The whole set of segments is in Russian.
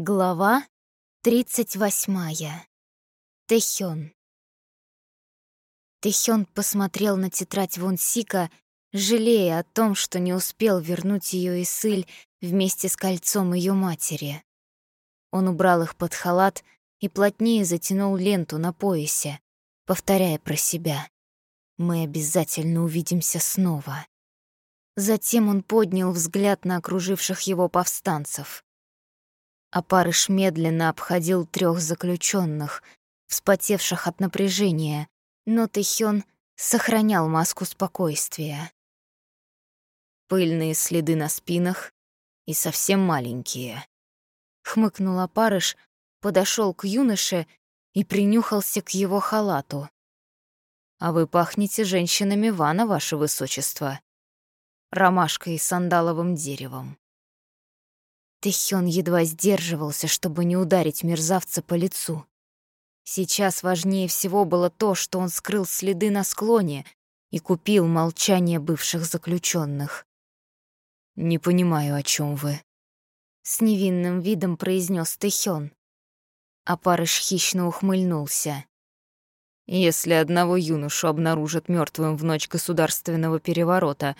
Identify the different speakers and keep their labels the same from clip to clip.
Speaker 1: Глава 38. Тэхён. Тэхён посмотрел на тетрадь Вонсика, жалея о том, что не успел вернуть ее Исыль вместе с кольцом ее матери. Он убрал их под халат и плотнее затянул ленту на поясе, повторяя про себя. «Мы обязательно увидимся снова». Затем он поднял взгляд на окруживших его повстанцев — Апарыш медленно обходил трех заключенных, вспотевших от напряжения, но Тэхён сохранял маску спокойствия. Пыльные следы на спинах и совсем маленькие. Хмыкнул Апарыш, подошел к юноше и принюхался к его халату. «А вы пахнете женщинами Вана, ваше высочество. Ромашкой и сандаловым деревом». Тэхён едва сдерживался, чтобы не ударить мерзавца по лицу. Сейчас важнее всего было то, что он скрыл следы на склоне и купил молчание бывших заключенных. «Не понимаю, о чем вы», — с невинным видом произнес Тэхён. А парыш хищно ухмыльнулся. «Если одного юношу обнаружат мертвым в ночь государственного переворота,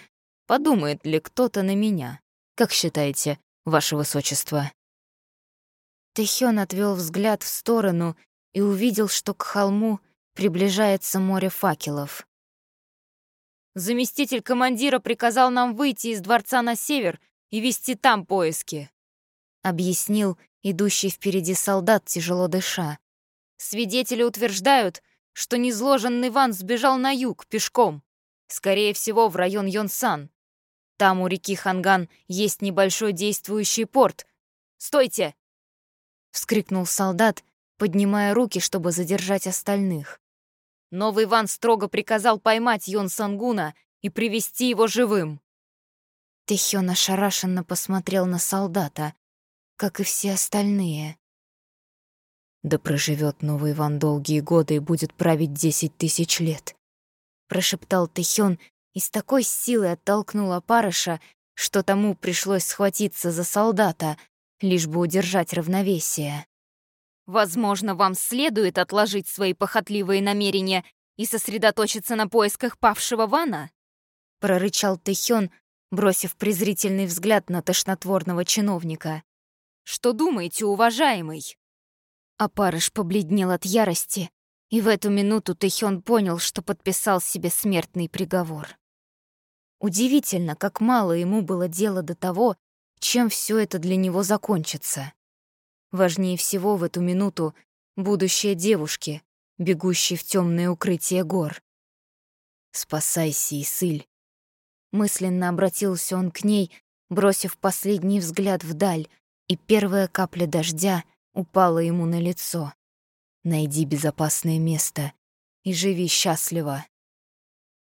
Speaker 1: подумает ли кто-то на меня? Как считаете, ваше высочество». Тэхён отвел взгляд в сторону и увидел, что к холму приближается море факелов. «Заместитель командира приказал нам выйти из дворца на север и вести там поиски», — объяснил идущий впереди солдат, тяжело дыша. «Свидетели утверждают, что незложенный Ван сбежал на юг пешком, скорее всего, в район Йонсан. Там у реки Ханган есть небольшой действующий порт. Стойте!» — вскрикнул солдат, поднимая руки, чтобы задержать остальных. Новый Иван строго приказал поймать Йон Сангуна и привести его живым. Тэхён ошарашенно посмотрел на солдата, как и все остальные. «Да проживет новый Иван долгие годы и будет править десять тысяч лет», — прошептал Тэхён и с такой силой оттолкнула парыша, что тому пришлось схватиться за солдата, лишь бы удержать равновесие. «Возможно, вам следует отложить свои похотливые намерения и сосредоточиться на поисках павшего Вана?» — прорычал Тэхён, бросив презрительный взгляд на тошнотворного чиновника. «Что думаете, уважаемый?» Апарыш побледнел от ярости, и в эту минуту Тэхён понял, что подписал себе смертный приговор. Удивительно, как мало ему было дела до того, чем все это для него закончится. Важнее всего в эту минуту будущее девушки, бегущей в темное укрытие гор. «Спасайся, Исыль!» Мысленно обратился он к ней, бросив последний взгляд вдаль, и первая капля дождя упала ему на лицо. «Найди безопасное место и живи счастливо!»